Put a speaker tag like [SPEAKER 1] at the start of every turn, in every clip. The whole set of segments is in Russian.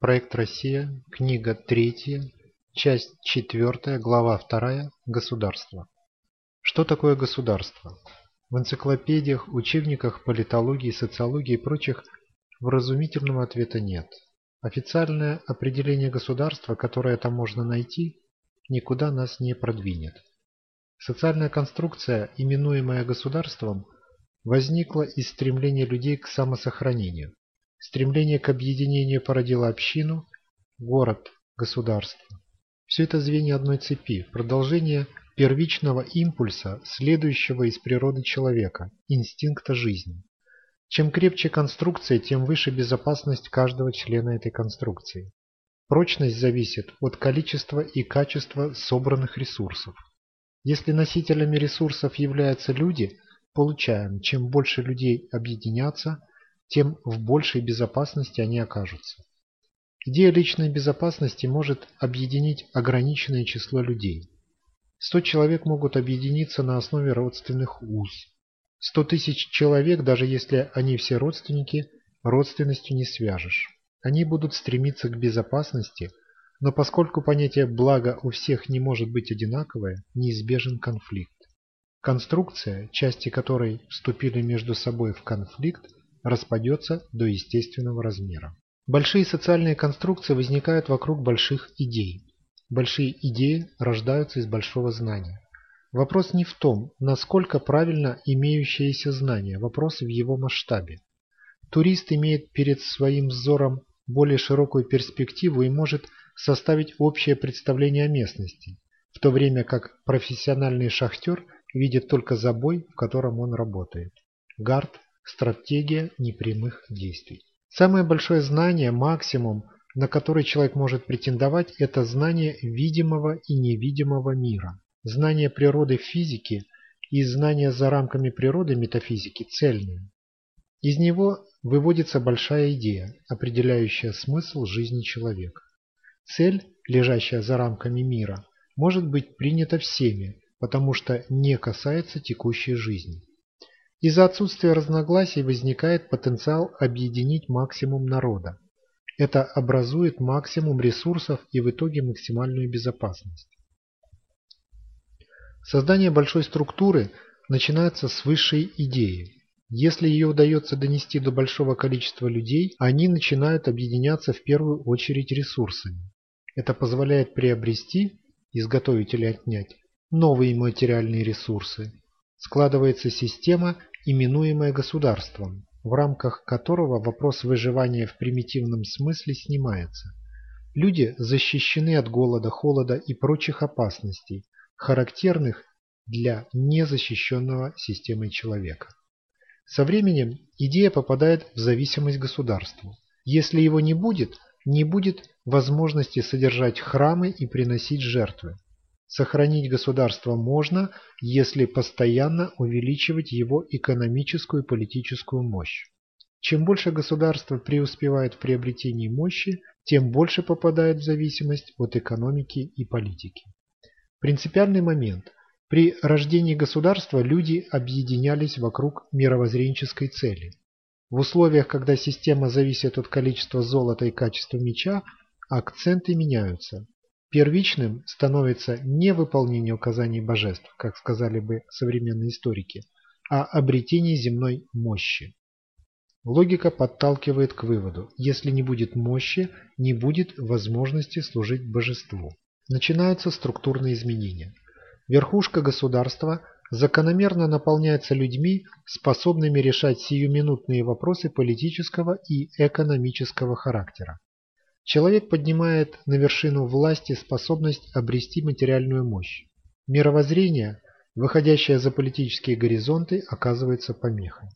[SPEAKER 1] Проект «Россия», книга 3, часть 4, глава 2, Государство. Что такое государство? В энциклопедиях, учебниках политологии, социологии и прочих вразумительного ответа нет. Официальное определение государства, которое там можно найти, никуда нас не продвинет. Социальная конструкция, именуемая государством, возникла из стремления людей к самосохранению. Стремление к объединению породило общину, город, государство. Все это звенья одной цепи, продолжение первичного импульса, следующего из природы человека, инстинкта жизни. Чем крепче конструкция, тем выше безопасность каждого члена этой конструкции. Прочность зависит от количества и качества собранных ресурсов. Если носителями ресурсов являются люди, получаем, чем больше людей объединятся, тем в большей безопасности они окажутся. Идея личной безопасности может объединить ограниченное число людей. 100 человек могут объединиться на основе родственных уз. 100 тысяч человек, даже если они все родственники, родственностью не свяжешь. Они будут стремиться к безопасности, но поскольку понятие «благо» у всех не может быть одинаковое, неизбежен конфликт. Конструкция, части которой вступили между собой в конфликт, распадется до естественного размера. Большие социальные конструкции возникают вокруг больших идей. Большие идеи рождаются из большого знания. Вопрос не в том, насколько правильно имеющееся знание, вопрос в его масштабе. Турист имеет перед своим взором более широкую перспективу и может составить общее представление о местности, в то время как профессиональный шахтер видит только забой, в котором он работает. Гард Стратегия непрямых действий. Самое большое знание, максимум, на который человек может претендовать, это знание видимого и невидимого мира. Знание природы физики и знание за рамками природы метафизики цельные. Из него выводится большая идея, определяющая смысл жизни человека. Цель, лежащая за рамками мира, может быть принята всеми, потому что не касается текущей жизни. Из-за отсутствия разногласий возникает потенциал объединить максимум народа. Это образует максимум ресурсов и в итоге максимальную безопасность. Создание большой структуры начинается с высшей идеи. Если ее удается донести до большого количества людей, они начинают объединяться в первую очередь ресурсами. Это позволяет приобрести, изготовить или отнять, новые материальные ресурсы. Складывается система именуемое государством, в рамках которого вопрос выживания в примитивном смысле снимается. Люди защищены от голода, холода и прочих опасностей, характерных для незащищенного системой человека. Со временем идея попадает в зависимость государству. Если его не будет, не будет возможности содержать храмы и приносить жертвы. Сохранить государство можно, если постоянно увеличивать его экономическую и политическую мощь. Чем больше государство преуспевает в приобретении мощи, тем больше попадает в зависимость от экономики и политики. Принципиальный момент. При рождении государства люди объединялись вокруг мировоззренческой цели. В условиях, когда система зависит от количества золота и качества меча, акценты меняются. Первичным становится не выполнение указаний божеств, как сказали бы современные историки, а обретение земной мощи. Логика подталкивает к выводу, если не будет мощи, не будет возможности служить божеству. Начинаются структурные изменения. Верхушка государства закономерно наполняется людьми, способными решать сиюминутные вопросы политического и экономического характера. Человек поднимает на вершину власти способность обрести материальную мощь. Мировоззрение, выходящее за политические горизонты, оказывается помехой.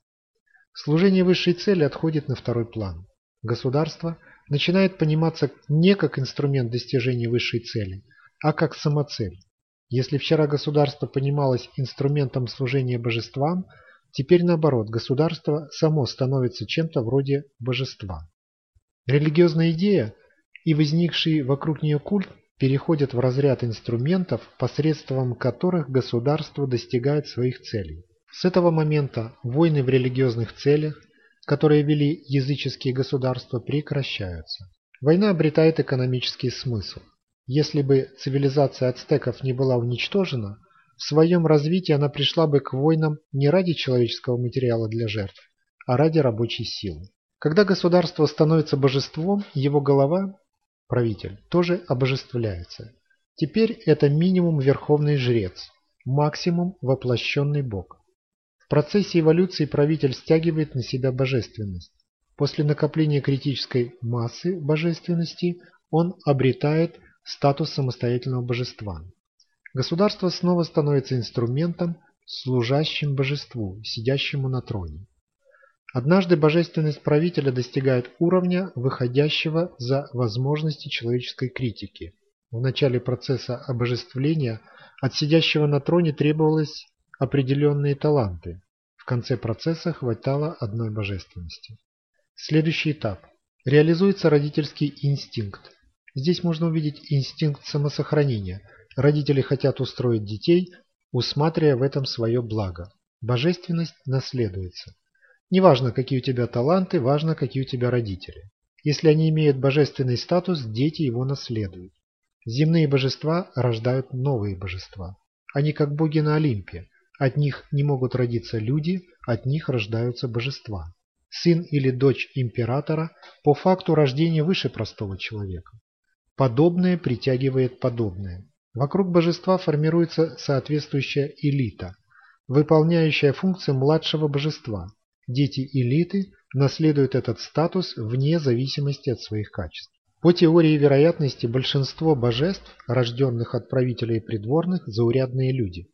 [SPEAKER 1] Служение высшей цели отходит на второй план. Государство начинает пониматься не как инструмент достижения высшей цели, а как самоцель. Если вчера государство понималось инструментом служения божествам, теперь наоборот, государство само становится чем-то вроде божества. Религиозная идея и возникший вокруг нее культ переходят в разряд инструментов, посредством которых государство достигает своих целей. С этого момента войны в религиозных целях, которые вели языческие государства, прекращаются. Война обретает экономический смысл. Если бы цивилизация ацтеков не была уничтожена, в своем развитии она пришла бы к войнам не ради человеческого материала для жертв, а ради рабочей силы. Когда государство становится божеством, его голова, правитель, тоже обожествляется. Теперь это минимум верховный жрец, максимум воплощенный бог. В процессе эволюции правитель стягивает на себя божественность. После накопления критической массы божественности он обретает статус самостоятельного божества. Государство снова становится инструментом, служащим божеству, сидящему на троне. Однажды божественность правителя достигает уровня, выходящего за возможности человеческой критики. В начале процесса обожествления от сидящего на троне требовалось определенные таланты. В конце процесса хватало одной божественности. Следующий этап. Реализуется родительский инстинкт. Здесь можно увидеть инстинкт самосохранения. Родители хотят устроить детей, усматривая в этом свое благо. Божественность наследуется. Неважно, какие у тебя таланты, важно, какие у тебя родители. Если они имеют божественный статус, дети его наследуют. Земные божества рождают новые божества. Они как боги на Олимпе. От них не могут родиться люди, от них рождаются божества. Сын или дочь императора по факту рождения выше простого человека. Подобное притягивает подобное. Вокруг божества формируется соответствующая элита, выполняющая функции младшего божества. Дети элиты наследуют этот статус вне зависимости от своих качеств. По теории вероятности большинство божеств, рожденных от правителей придворных, заурядные люди.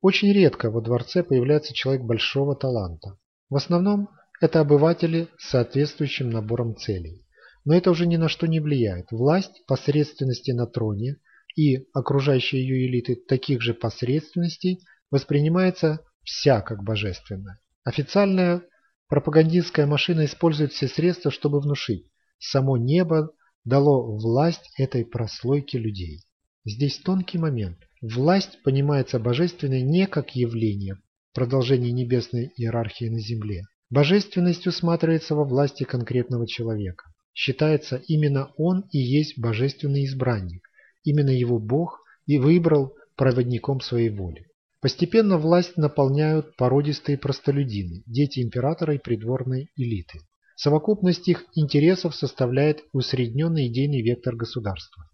[SPEAKER 1] Очень редко во дворце появляется человек большого таланта. В основном это обыватели с соответствующим набором целей. Но это уже ни на что не влияет. Власть посредственности на троне и окружающие ее элиты таких же посредственностей воспринимается вся как божественная. Официальная пропагандистская машина использует все средства, чтобы внушить. Само небо дало власть этой прослойке людей. Здесь тонкий момент. Власть понимается божественной не как явление, продолжение небесной иерархии на земле. Божественность усматривается во власти конкретного человека. Считается, именно он и есть божественный избранник. Именно его Бог и выбрал проводником своей воли. Постепенно власть наполняют породистые простолюдины, дети императора и придворной элиты. Совокупность их интересов составляет усредненный идейный вектор государства.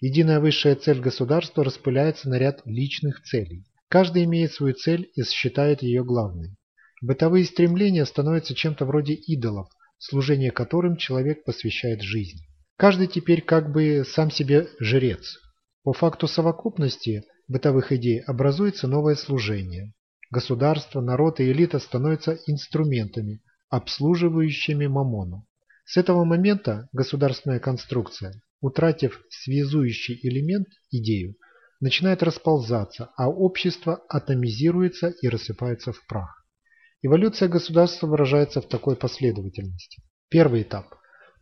[SPEAKER 1] Единая высшая цель государства распыляется на ряд личных целей. Каждый имеет свою цель и считает ее главной. Бытовые стремления становятся чем-то вроде идолов, служение которым человек посвящает жизнь. Каждый теперь как бы сам себе жрец. По факту совокупности бытовых идей образуется новое служение. Государство, народ и элита становятся инструментами, обслуживающими мамону. С этого момента государственная конструкция утратив связующий элемент, идею, начинает расползаться, а общество атомизируется и рассыпается в прах. Эволюция государства выражается в такой последовательности. Первый этап.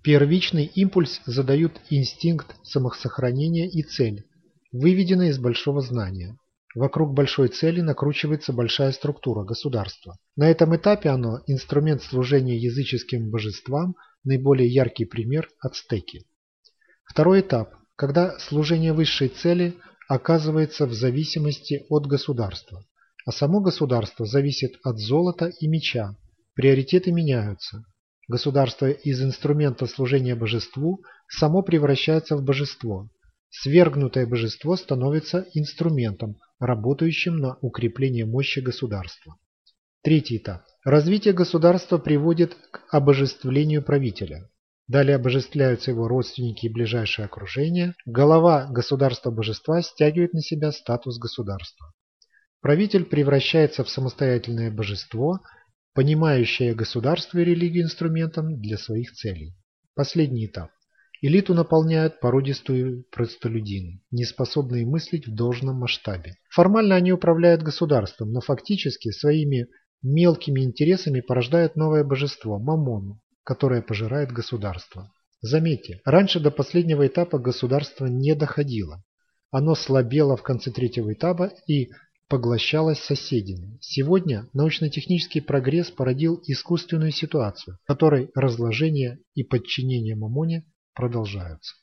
[SPEAKER 1] Первичный импульс задают инстинкт самосохранения и цель, выведенная из большого знания. Вокруг большой цели накручивается большая структура государства. На этом этапе оно – инструмент служения языческим божествам, наиболее яркий пример – ацтеки. Второй этап, когда служение высшей цели оказывается в зависимости от государства, а само государство зависит от золота и меча, приоритеты меняются. Государство из инструмента служения божеству само превращается в божество. Свергнутое божество становится инструментом, работающим на укрепление мощи государства. Третий этап. Развитие государства приводит к обожествлению правителя. Далее обожествляются его родственники и ближайшее окружение. Голова государства-божества стягивает на себя статус государства. Правитель превращается в самостоятельное божество, понимающее государство и религию инструментом для своих целей. Последний этап. Элиту наполняют породистую простолюдины, неспособные мыслить в должном масштабе. Формально они управляют государством, но фактически своими мелкими интересами порождают новое божество – Мамону, которая пожирает государство. Заметьте, раньше до последнего этапа государство не доходило. Оно слабело в конце третьего этапа и поглощалось соседями. Сегодня научно-технический прогресс породил искусственную ситуацию, в которой разложение и подчинение Мамоне продолжаются.